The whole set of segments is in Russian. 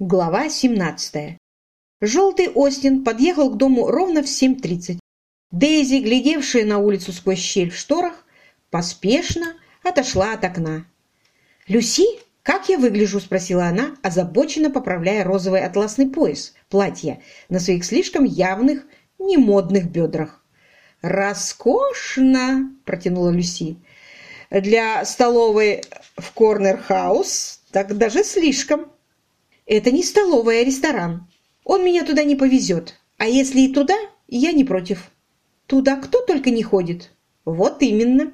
Глава 17. Желтый Остин подъехал к дому ровно в 7.30. Дейзи, глядевшая на улицу сквозь щель в шторах, поспешно отошла от окна. «Люси, как я выгляжу?» – спросила она, озабоченно поправляя розовый атласный пояс платья на своих слишком явных, немодных бедрах. «Роскошно!» – протянула Люси. «Для столовой в Корнер-хаус так даже слишком!» Это не столовая, а ресторан. Он меня туда не повезет. А если и туда, я не против. Туда кто только не ходит. Вот именно.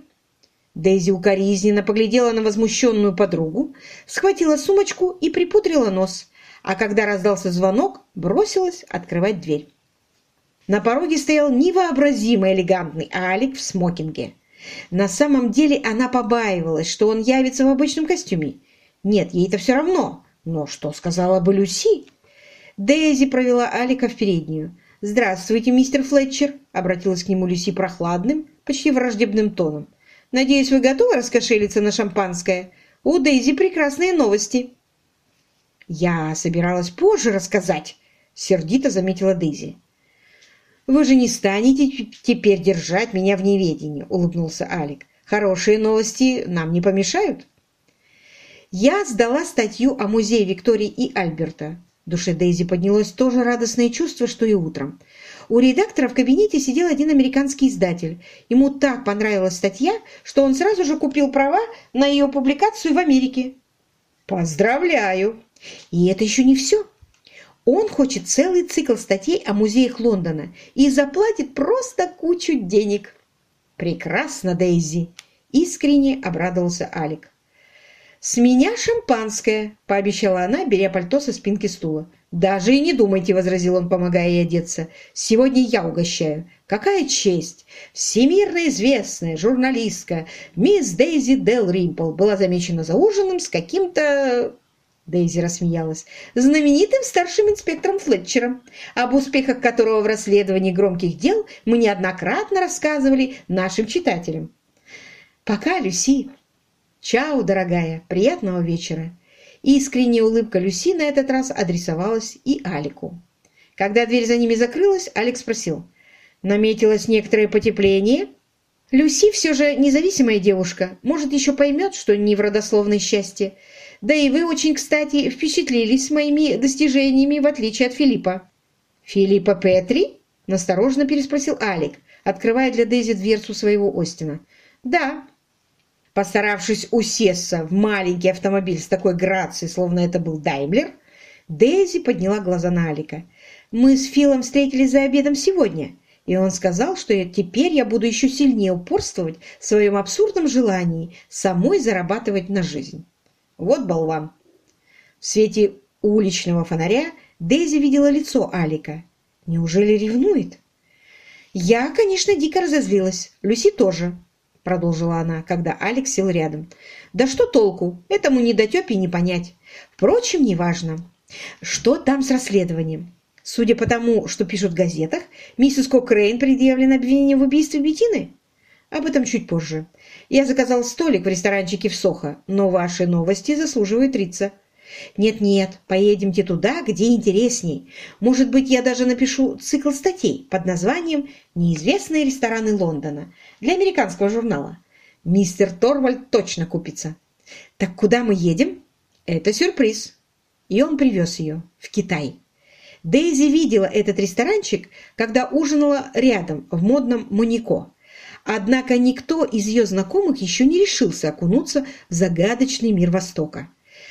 Дейзи укоризненно поглядела на возмущенную подругу, схватила сумочку и припудрила нос, а когда раздался звонок, бросилась открывать дверь. На пороге стоял невообразимо элегантный Алик в смокинге. На самом деле она побаивалась, что он явится в обычном костюме. Нет, ей-то все равно. Но что сказала бы Люси? Дейзи провела Алика в переднюю. «Здравствуйте, мистер Флетчер», — обратилась к нему Люси прохладным, почти враждебным тоном. «Надеюсь, вы готовы раскошелиться на шампанское? У Дейзи прекрасные новости». «Я собиралась позже рассказать», — сердито заметила Дейзи. «Вы же не станете теперь держать меня в неведении», — улыбнулся Алик. «Хорошие новости нам не помешают». Я сдала статью о музее Виктории и Альберта. В душе Дейзи поднялось то же радостное чувство, что и утром. У редактора в кабинете сидел один американский издатель. Ему так понравилась статья, что он сразу же купил права на ее публикацию в Америке. Поздравляю! И это еще не все. Он хочет целый цикл статей о музеях Лондона и заплатит просто кучу денег. Прекрасно, Дейзи! Искренне обрадовался Алик. «С меня шампанское», — пообещала она, беря пальто со спинки стула. «Даже и не думайте», — возразил он, помогая ей одеться. «Сегодня я угощаю. Какая честь! Всемирно известная журналистка мисс Дейзи Дел Римпл была замечена за ужином с каким-то...» Дейзи рассмеялась. «Знаменитым старшим инспектором Флетчером, об успехах которого в расследовании громких дел мы неоднократно рассказывали нашим читателям. Пока, Люси, «Чао, дорогая! Приятного вечера!» Искренняя улыбка Люси на этот раз адресовалась и Алику. Когда дверь за ними закрылась, Алик спросил. «Наметилось некоторое потепление?» «Люси все же независимая девушка. Может, еще поймет, что не в родословной счастье. Да и вы очень, кстати, впечатлились моими достижениями, в отличие от Филиппа». «Филиппа Петри?» – настороженно переспросил Алик, открывая для Дейзи дверцу своего Остина. «Да, Постаравшись усесться в маленький автомобиль с такой грацией, словно это был Даймлер, Дейзи подняла глаза на Алика. «Мы с Филом встретились за обедом сегодня, и он сказал, что я, теперь я буду еще сильнее упорствовать в своем абсурдном желании самой зарабатывать на жизнь. Вот болван!» В свете уличного фонаря Дейзи видела лицо Алика. «Неужели ревнует?» «Я, конечно, дико разозлилась. Люси тоже. — продолжила она, когда Алекс сел рядом. «Да что толку? Этому недотепе не понять. Впрочем, неважно. Что там с расследованием? Судя по тому, что пишут в газетах, миссис Кокрейн предъявлено обвинение в убийстве Бетины? Об этом чуть позже. Я заказал столик в ресторанчике в Сохо, но ваши новости заслуживают рица. Нет-нет, поедемте туда, где интересней. Может быть, я даже напишу цикл статей под названием «Неизвестные рестораны Лондона» для американского журнала. Мистер Торвальд точно купится. Так куда мы едем? Это сюрприз. И он привез ее в Китай. Дейзи видела этот ресторанчик, когда ужинала рядом в модном Монико. Однако никто из ее знакомых еще не решился окунуться в загадочный мир Востока.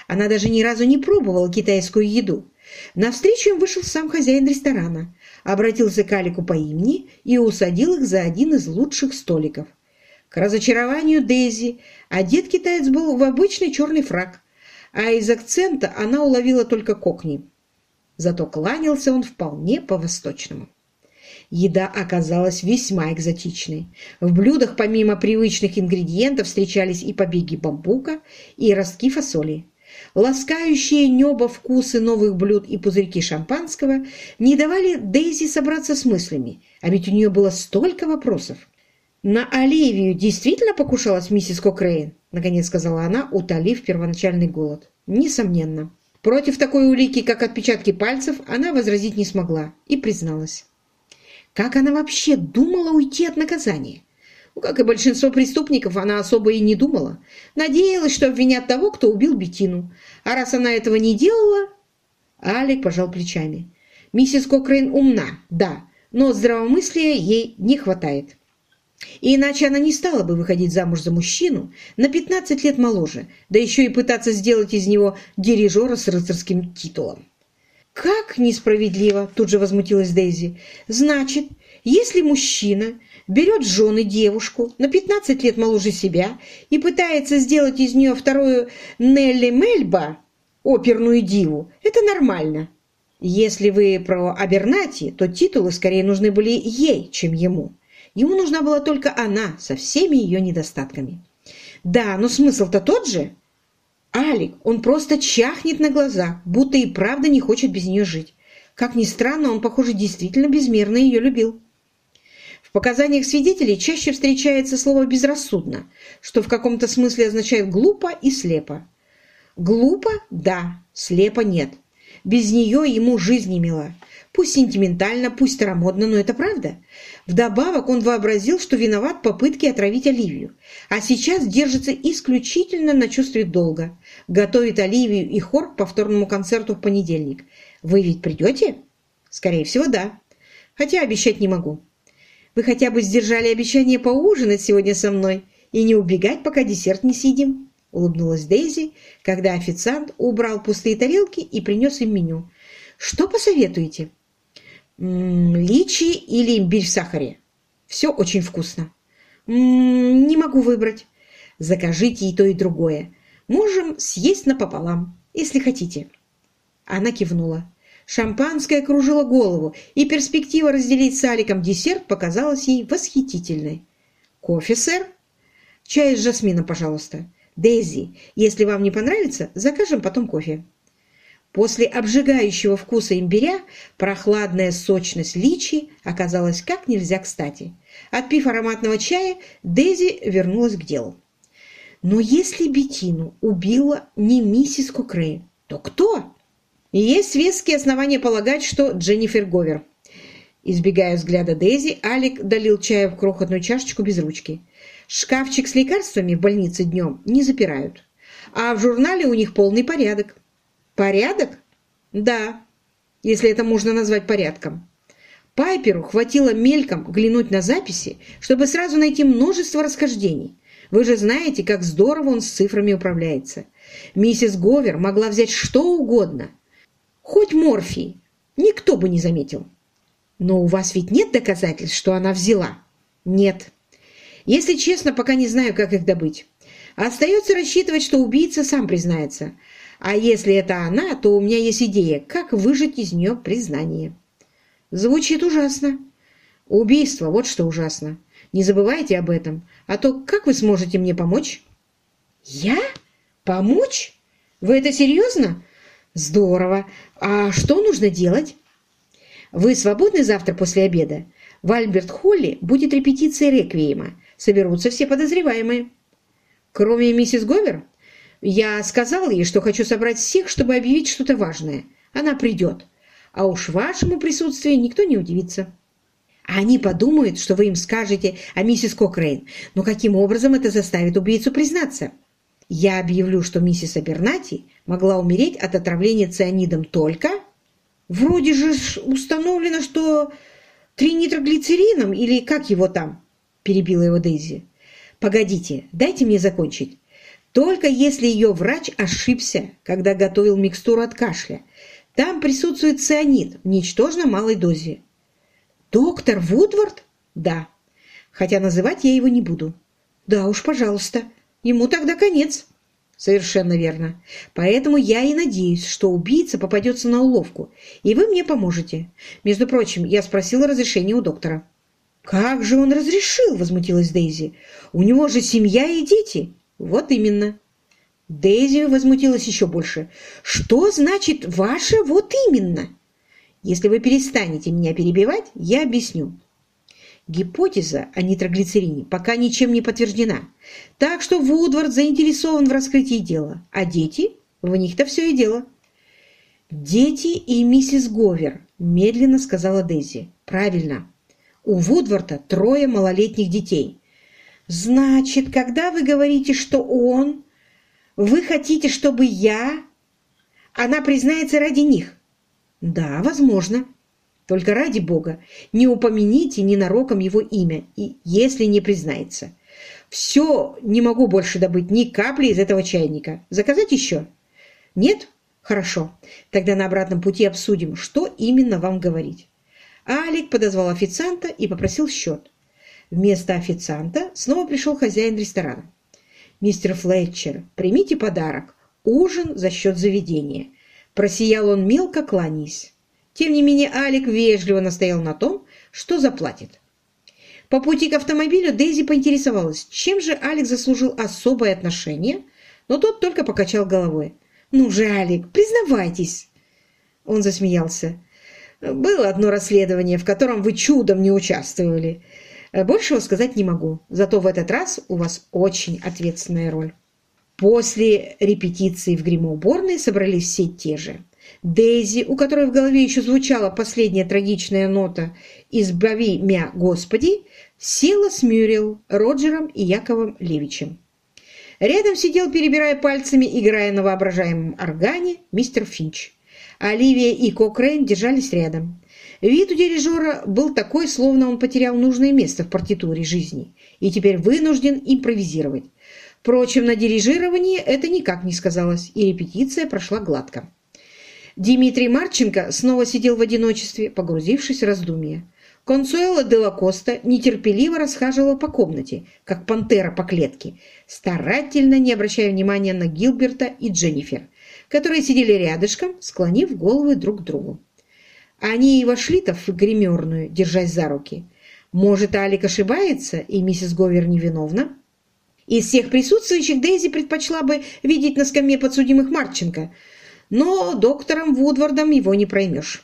Она даже ни разу не пробовала китайскую еду. Навстречу им вышел сам хозяин ресторана, обратился к Алику по имени и усадил их за один из лучших столиков. К разочарованию Дейзи одет китаец был в обычный черный фраг, а из акцента она уловила только кокни. Зато кланялся он вполне по-восточному. Еда оказалась весьма экзотичной. В блюдах помимо привычных ингредиентов встречались и побеги бамбука, и ростки фасоли. Ласкающие небо вкусы новых блюд и пузырьки шампанского не давали Дейзи собраться с мыслями, а ведь у нее было столько вопросов. «На Оливию действительно покушалась миссис Кокрейн?» — наконец сказала она, утолив первоначальный голод. «Несомненно». Против такой улики, как отпечатки пальцев, она возразить не смогла и призналась. Как она вообще думала уйти от наказания? Ну, как и большинство преступников, она особо и не думала. Надеялась, что обвинят того, кто убил Бетину. А раз она этого не делала... Алик пожал плечами. Миссис Кокрейн умна, да, но здравомыслия ей не хватает. И иначе она не стала бы выходить замуж за мужчину на 15 лет моложе, да еще и пытаться сделать из него дирижера с рыцарским титулом. «Как несправедливо!» – тут же возмутилась Дейзи. «Значит, если мужчина берет жены девушку на 15 лет моложе себя и пытается сделать из нее вторую Нелли Мельба, оперную диву, это нормально. Если вы про Абернати, то титулы скорее нужны были ей, чем ему. Ему нужна была только она со всеми ее недостатками. Да, но смысл-то тот же. Алик, он просто чахнет на глаза, будто и правда не хочет без нее жить. Как ни странно, он, похоже, действительно безмерно ее любил. В показаниях свидетелей чаще встречается слово «безрассудно», что в каком-то смысле означает «глупо» и «слепо». Глупо – да, слепо – нет. Без нее ему жизнь не мила. Пусть сентиментально, пусть старомодно, но это правда. Вдобавок он вообразил, что виноват в попытке отравить Оливию, а сейчас держится исключительно на чувстве долга. Готовит Оливию и хор к повторному концерту в понедельник. Вы ведь придете? Скорее всего, да. Хотя обещать не могу. Вы хотя бы сдержали обещание поужинать сегодня со мной и не убегать, пока десерт не съедим?» — улыбнулась Дейзи, когда официант убрал пустые тарелки и принес им меню. «Что посоветуете?» М -м, «Личи или имбирь в сахаре?» «Все очень вкусно». М -м, «Не могу выбрать». «Закажите и то, и другое. Можем съесть напополам, если хотите». Она кивнула. Шампанское кружило голову, и перспектива разделить с Аликом десерт показалась ей восхитительной. «Кофе, сэр?» «Чай с жасмином, пожалуйста». «Дейзи, если вам не понравится, закажем потом кофе». После обжигающего вкуса имбиря прохладная сочность личи оказалась как нельзя кстати. Отпив ароматного чая, Дейзи вернулась к делу. Но если Бетину убила не миссис Кокрей, то кто? И есть веские основания полагать, что Дженнифер Говер. Избегая взгляда Дейзи, Алик долил чая в крохотную чашечку без ручки. Шкафчик с лекарствами в больнице днем не запирают. А в журнале у них полный порядок. Порядок? Да, если это можно назвать порядком. Пайперу хватило мельком глянуть на записи, чтобы сразу найти множество расхождений. Вы же знаете, как здорово он с цифрами управляется. Миссис Говер могла взять что угодно, Хоть морфий. Никто бы не заметил. Но у вас ведь нет доказательств, что она взяла? Нет. Если честно, пока не знаю, как их добыть. Остается рассчитывать, что убийца сам признается. А если это она, то у меня есть идея, как выжать из нее признание. Звучит ужасно. Убийство, вот что ужасно. Не забывайте об этом, а то как вы сможете мне помочь? Я? Помочь? Вы это серьезно? Здорово. А что нужно делать? Вы свободны завтра после обеда? В Альберт-Холле будет репетиция реквиема. Соберутся все подозреваемые. Кроме миссис Говер? Я сказал ей, что хочу собрать всех, чтобы объявить что-то важное. Она придет. А уж вашему присутствию никто не удивится. Они подумают, что вы им скажете о миссис Кокрейн. Но каким образом это заставит убийцу признаться? Я объявлю, что миссис Абернати могла умереть от отравления цианидом только... Вроде же установлено, что тринитроглицерином или как его там, перебила его Дейзи. Погодите, дайте мне закончить. Только если ее врач ошибся, когда готовил микстуру от кашля. Там присутствует цианид в ничтожно малой дозе. Доктор Вудвард? Да. Хотя называть я его не буду. Да уж, пожалуйста. Ему тогда конец. Совершенно верно. Поэтому я и надеюсь, что убийца попадется на уловку, и вы мне поможете. Между прочим, я спросила разрешения у доктора. «Как же он разрешил?» – возмутилась Дейзи. «У него же семья и дети». «Вот именно». Дейзи возмутилась еще больше. «Что значит «ваше вот именно»?» «Если вы перестанете меня перебивать, я объясню. Гипотеза о нитроглицерине пока ничем не подтверждена, так что Вудвард заинтересован в раскрытии дела, а дети, в них-то все и дело. «Дети и миссис Говер», — медленно сказала Дейзи. «Правильно. У Вудворта трое малолетних детей. Значит, когда вы говорите, что он... Вы хотите, чтобы я... Она признается ради них?» «Да, возможно. Только ради Бога, не упомяните ненароком его имя, и если не признается. Все, не могу больше добыть ни капли из этого чайника. Заказать еще? Нет? Хорошо. Тогда на обратном пути обсудим, что именно вам говорить. Алик подозвал официанта и попросил счет. Вместо официанта снова пришел хозяин ресторана. «Мистер Флетчер, примите подарок. Ужин за счет заведения». Просиял он мелко, кланяясь. Тем не менее, Алик вежливо настоял на том, что заплатит. По пути к автомобилю Дейзи поинтересовалась, чем же Алик заслужил особое отношение, но тот только покачал головой. «Ну же, Алик, признавайтесь!» Он засмеялся. «Было одно расследование, в котором вы чудом не участвовали. Большего сказать не могу, зато в этот раз у вас очень ответственная роль». После репетиции в гримоуборной собрались все те же. Дейзи, у которой в голове еще звучала последняя трагичная нота «Избави мя, Господи», села с Мюрил, Роджером и Яковом Левичем. Рядом сидел, перебирая пальцами, играя на воображаемом органе, мистер Финч. Оливия и Кокрейн держались рядом. Вид у дирижера был такой, словно он потерял нужное место в партитуре жизни и теперь вынужден импровизировать. Впрочем, на дирижировании это никак не сказалось, и репетиция прошла гладко. Дмитрий Марченко снова сидел в одиночестве, погрузившись в раздумья. Консуэла де ла нетерпеливо расхаживала по комнате, как пантера по клетке, старательно не обращая внимания на Гилберта и Дженнифер, которые сидели рядышком, склонив головы друг к другу. Они и вошли-то в гримерную, держась за руки. Может, Алик ошибается, и миссис Говер невиновна? Из всех присутствующих Дейзи предпочла бы видеть на скамье подсудимых Марченко – но доктором Вудвардом его не проймешь.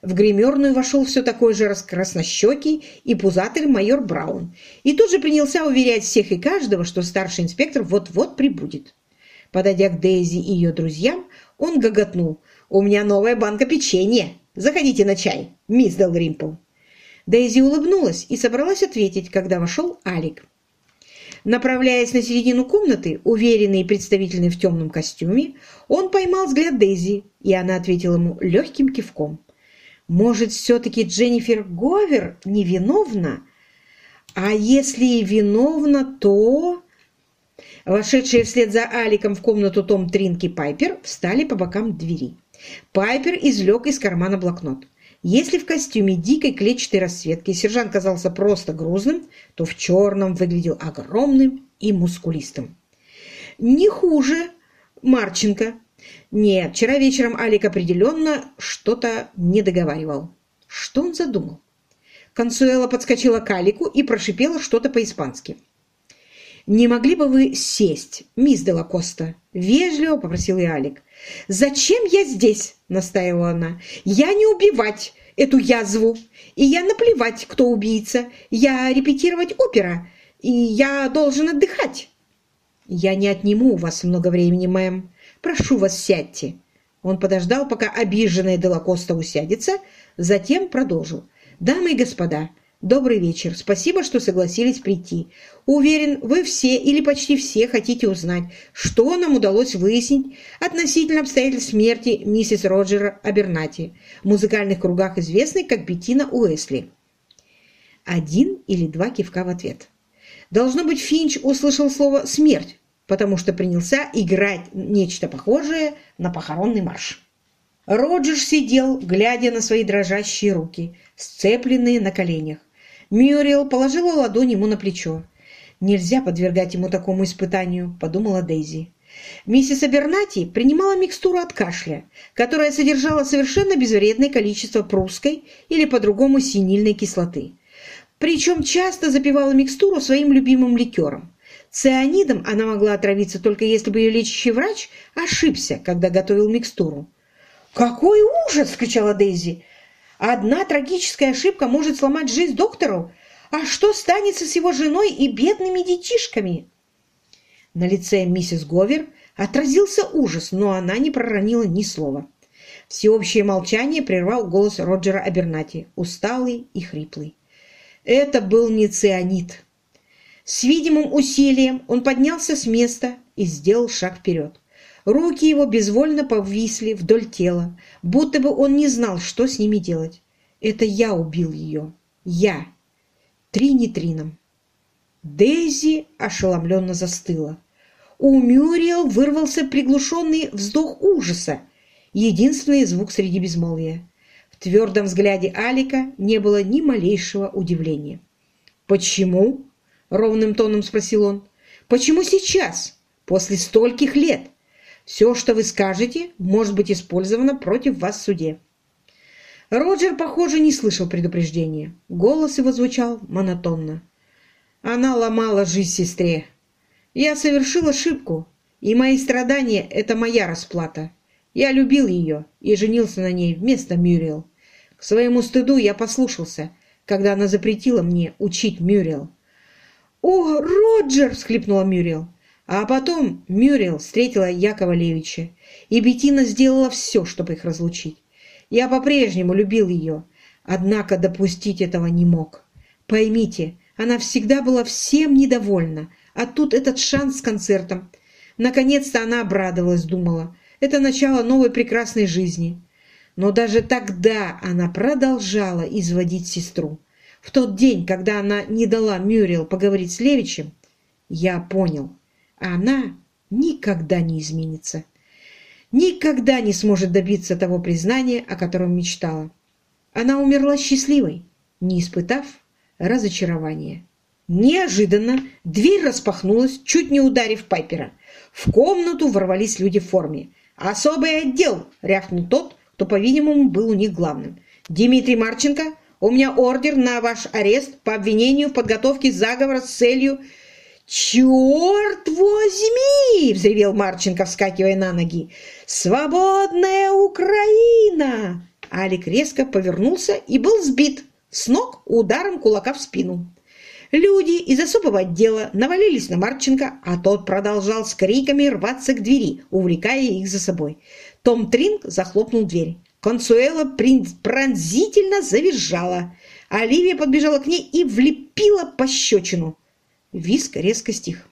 В гримерную вошел все такой же раскраснощекий и пузатый майор Браун и тут же принялся уверять всех и каждого, что старший инспектор вот-вот прибудет. Подойдя к Дейзи и ее друзьям, он гоготнул. «У меня новая банка печенья! Заходите на чай, мисс Делгримпл!» Дейзи улыбнулась и собралась ответить, когда вошел Алик. Направляясь на середину комнаты, уверенный и представительный в темном костюме, он поймал взгляд Дейзи, и она ответила ему легким кивком. «Может, все-таки Дженнифер Говер невиновна? А если и виновна, то...» Вошедшие вслед за Аликом в комнату Том Тринки Пайпер встали по бокам двери. Пайпер извлек из кармана блокнот. Если в костюме дикой клетчатой расцветки сержант казался просто грузным, то в черном выглядел огромным и мускулистым. Не хуже Марченко. Нет, вчера вечером Алик определенно что-то не договаривал. Что он задумал? Консуэла подскочила к Алику и прошипела что-то по-испански. «Не могли бы вы сесть, мисс Делакоста?» – вежливо попросил и Алик. «Зачем я здесь?» – настаивала она. «Я не убивать эту язву, и я наплевать, кто убийца. Я репетировать опера, и я должен отдыхать». «Я не отниму у вас много времени, мэм. Прошу вас, сядьте». Он подождал, пока обиженная Делакоста усядется, затем продолжил. «Дамы и господа, Добрый вечер. Спасибо, что согласились прийти. Уверен, вы все или почти все хотите узнать, что нам удалось выяснить относительно обстоятельств смерти миссис Роджера Абернати, в музыкальных кругах известной как Беттина Уэсли. Один или два кивка в ответ. Должно быть, Финч услышал слово «смерть», потому что принялся играть нечто похожее на похоронный марш. Роджер сидел, глядя на свои дрожащие руки, сцепленные на коленях. Мюрриел положила ладонь ему на плечо. «Нельзя подвергать ему такому испытанию», – подумала Дейзи. Миссис Абернати принимала микстуру от кашля, которая содержала совершенно безвредное количество прусской или по-другому синильной кислоты. Причем часто запивала микстуру своим любимым ликером. Цианидом она могла отравиться только если бы ее лечащий врач ошибся, когда готовил микстуру. «Какой ужас!» – вскричала Дейзи. Одна трагическая ошибка может сломать жизнь доктору. А что станется с его женой и бедными детишками? На лице миссис Говер отразился ужас, но она не проронила ни слова. Всеобщее молчание прервал голос Роджера Абернати, усталый и хриплый. Это был не цианид. С видимым усилием он поднялся с места и сделал шаг вперед. Руки его безвольно повисли вдоль тела, будто бы он не знал, что с ними делать. Это я убил ее. Я. Три нитрином. Дейзи ошеломленно застыла. У Мюриел вырвался приглушенный вздох ужаса, единственный звук среди безмолвия. В твердом взгляде Алика не было ни малейшего удивления. «Почему?» — ровным тоном спросил он. «Почему сейчас, после стольких лет? Все, что вы скажете, может быть использовано против вас в суде». Роджер, похоже, не слышал предупреждения. Голос его звучал монотонно. Она ломала жизнь сестре. Я совершил ошибку, и мои страдания — это моя расплата. Я любил ее и женился на ней вместо Мюрриел. К своему стыду я послушался, когда она запретила мне учить Мюрриел. «О, Роджер!» — всхлипнула Мюрриел. А потом Мюрриел встретила Якова Левича, и Бетина сделала все, чтобы их разлучить. Я по-прежнему любил ее, однако допустить этого не мог. Поймите, она всегда была всем недовольна, а тут этот шанс с концертом. Наконец-то она обрадовалась, думала. Это начало новой прекрасной жизни. Но даже тогда она продолжала изводить сестру. В тот день, когда она не дала Мюрриел поговорить с Левичем, я понял, она никогда не изменится. Никогда не сможет добиться того признания, о котором мечтала. Она умерла счастливой, не испытав разочарования. Неожиданно дверь распахнулась, чуть не ударив Пайпера. В комнату ворвались люди в форме. «Особый отдел!» — рявкнул тот, кто, по-видимому, был у них главным. «Дмитрий Марченко, у меня ордер на ваш арест по обвинению в подготовке заговора с целью...» «Черт возьми!» — взревел Марченко, вскакивая на ноги. «Свободная Украина!» Алик резко повернулся и был сбит с ног ударом кулака в спину. Люди из особого отдела навалились на Марченко, а тот продолжал с криками рваться к двери, увлекая их за собой. Том Тринг захлопнул дверь. Консуэла пронзительно завизжала. Оливия подбежала к ней и влепила пощечину. Виск резко стих.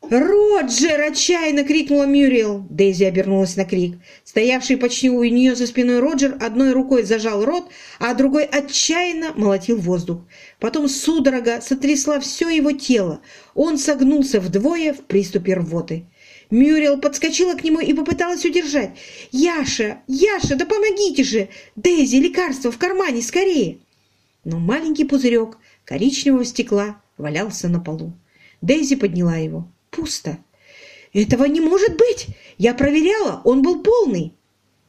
«Роджер!» – отчаянно крикнула Мюрриел. Дейзи обернулась на крик. Стоявший почти у нее за спиной Роджер одной рукой зажал рот, а другой отчаянно молотил воздух. Потом судорога сотрясла все его тело. Он согнулся вдвое в приступе рвоты. Мюрриел подскочила к нему и попыталась удержать. «Яша! Яша, да помогите же! Дейзи, лекарство в кармане, скорее!» Но маленький пузырек коричневого стекла валялся на полу. Дейзи подняла его. Пусто. «Этого не может быть! Я проверяла, он был полный!»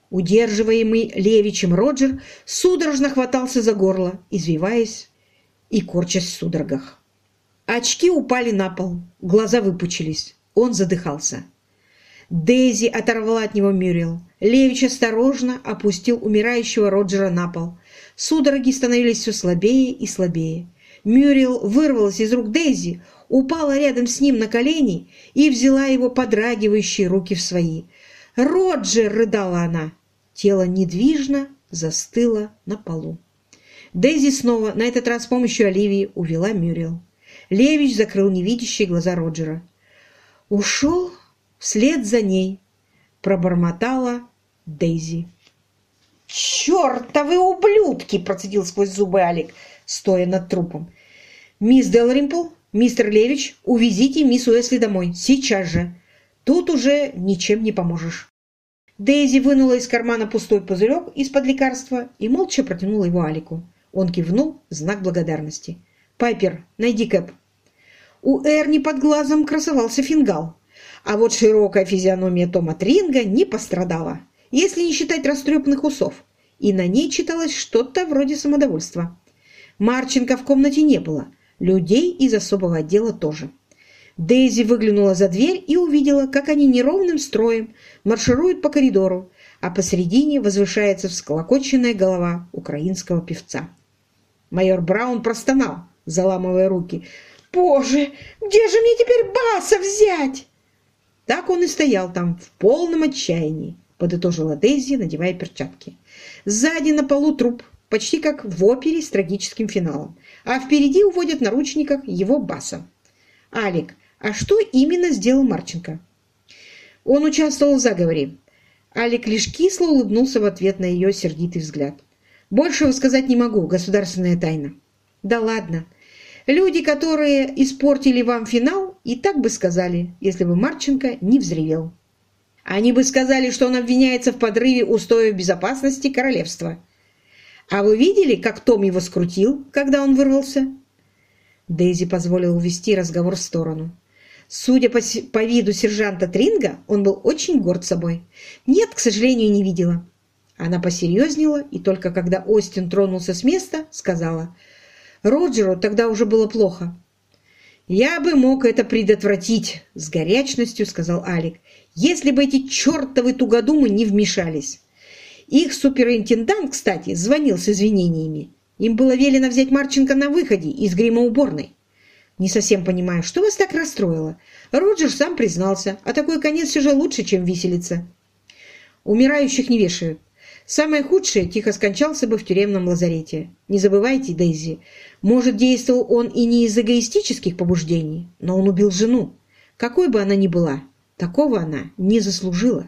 Удерживаемый Левичем Роджер судорожно хватался за горло, извиваясь и корчась в судорогах. Очки упали на пол, глаза выпучились. Он задыхался. Дейзи оторвала от него Мюрриел. Левич осторожно опустил умирающего Роджера на пол. Судороги становились все слабее и слабее. Мюрриел вырвалась из рук Дейзи, упала рядом с ним на колени и взяла его подрагивающие руки в свои. «Роджер!» — рыдала она. Тело недвижно застыло на полу. Дейзи снова, на этот раз с помощью Оливии, увела Мюрриел. Левич закрыл невидящие глаза Роджера. «Ушел вслед за ней», — пробормотала Дейзи. «Чертовы ублюдки!» — процедил сквозь зубы Алик, стоя над трупом. «Мисс Делримпл, мистер Левич, увезите мисс Уэсли домой. Сейчас же. Тут уже ничем не поможешь». Дейзи вынула из кармана пустой пузырек из-под лекарства и молча протянула его Алику. Он кивнул в знак благодарности. «Пайпер, найди Кэп». У Эрни под глазом красовался фингал, а вот широкая физиономия Тома Тринга не пострадала, если не считать растрепанных усов, и на ней читалось что-то вроде самодовольства. Марченко в комнате не было, людей из особого отдела тоже. Дейзи выглянула за дверь и увидела, как они неровным строем маршируют по коридору, а посередине возвышается всколокоченная голова украинского певца. Майор Браун простонал, заламывая руки. «Боже, где же мне теперь баса взять?» Так он и стоял там в полном отчаянии, подытожила Дейзи, надевая перчатки. Сзади на полу труп, почти как в опере с трагическим финалом, а впереди уводят в наручниках его баса. Алик, а что именно сделал Марченко? Он участвовал в заговоре. Алик лишь кисло улыбнулся в ответ на ее сердитый взгляд. Большего сказать не могу, государственная тайна. Да ладно. Люди, которые испортили вам финал, и так бы сказали, если бы Марченко не взревел. Они бы сказали, что он обвиняется в подрыве устоев безопасности королевства. А вы видели, как Том его скрутил, когда он вырвался? Дейзи позволил увести разговор в сторону. Судя по, по виду сержанта Тринга, он был очень горд собой. Нет, к сожалению, не видела. Она посерьезнела, и только когда Остин тронулся с места, сказала, «Роджеру тогда уже было плохо». «Я бы мог это предотвратить», — с горячностью сказал Алик, «если бы эти чертовы тугодумы не вмешались». Их суперинтендант, кстати, звонил с извинениями. Им было велено взять Марченко на выходе из гримоуборной. Не совсем понимаю, что вас так расстроило. Роджер сам признался, а такой конец все же лучше, чем виселица. Умирающих не вешают. Самое худшее тихо скончался бы в тюремном лазарете. Не забывайте, Дейзи, может, действовал он и не из эгоистических побуждений, но он убил жену. Какой бы она ни была, такого она не заслужила.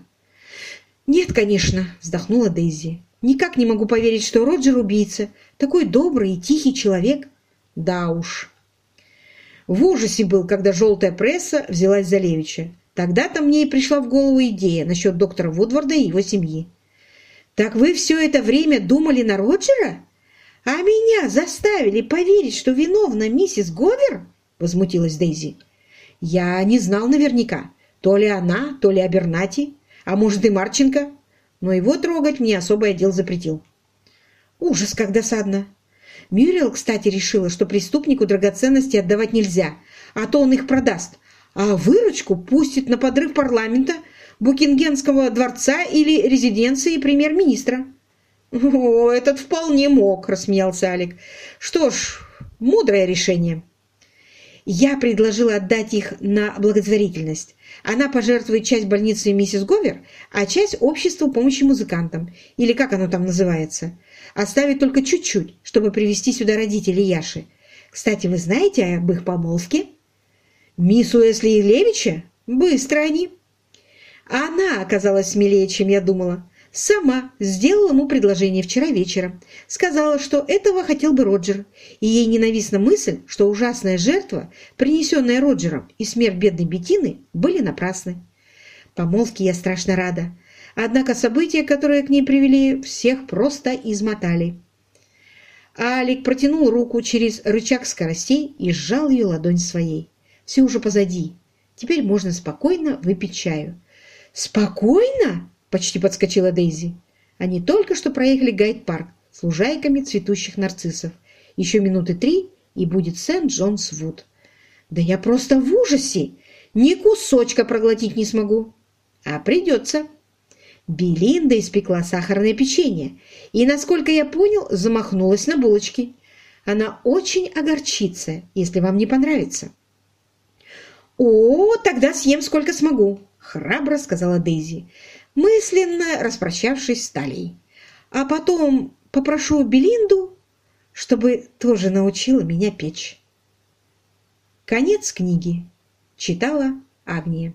«Нет, конечно», — вздохнула Дейзи. «Никак не могу поверить, что Роджер убийца. Такой добрый и тихий человек». «Да уж». В ужасе был, когда желтая пресса взялась за Левича. Тогда-то мне и пришла в голову идея насчет доктора Вудварда и его семьи. «Так вы все это время думали на Роджера? А меня заставили поверить, что виновна миссис Говер?» — возмутилась Дейзи. «Я не знал наверняка, то ли она, то ли Абернати, а может и Марченко, но его трогать мне особый отдел запретил». «Ужас, как досадно!» Мюрриел, кстати, решила, что преступнику драгоценности отдавать нельзя, а то он их продаст, а выручку пустит на подрыв парламента Букингемского дворца или резиденции премьер-министра. «О, этот вполне мог», — рассмеялся Алик. «Что ж, мудрое решение». Я предложила отдать их на благотворительность. Она пожертвует часть больницы миссис Говер, а часть обществу помощи музыкантам, или как оно там называется. Оставит только чуть-чуть, чтобы привести сюда родителей Яши. Кстати, вы знаете об их помолвке? Мисс Уэсли и Левича? Быстро они. Она оказалась смелее, чем я думала. Сама сделала ему предложение вчера вечером. Сказала, что этого хотел бы Роджер. И ей ненавистна мысль, что ужасная жертва, принесенная Роджером, и смерть бедной Бетины были напрасны. Помолвке я страшно рада. Однако события, которые к ней привели, всех просто измотали. Алик протянул руку через рычаг скоростей и сжал ее ладонь своей. Все уже позади. Теперь можно спокойно выпить чаю. «Спокойно?» – почти подскочила Дейзи. Они только что проехали гайд-парк с лужайками цветущих нарциссов. Еще минуты три, и будет Сент-Джонс-Вуд. «Да я просто в ужасе! Ни кусочка проглотить не смогу!» «А придется!» Белинда испекла сахарное печенье и, насколько я понял, замахнулась на булочки. Она очень огорчится, если вам не понравится. «О, тогда съем сколько смогу!» храбро сказала Дейзи, мысленно распрощавшись с Талией. А потом попрошу Белинду, чтобы тоже научила меня печь. Конец книги. Читала Агния.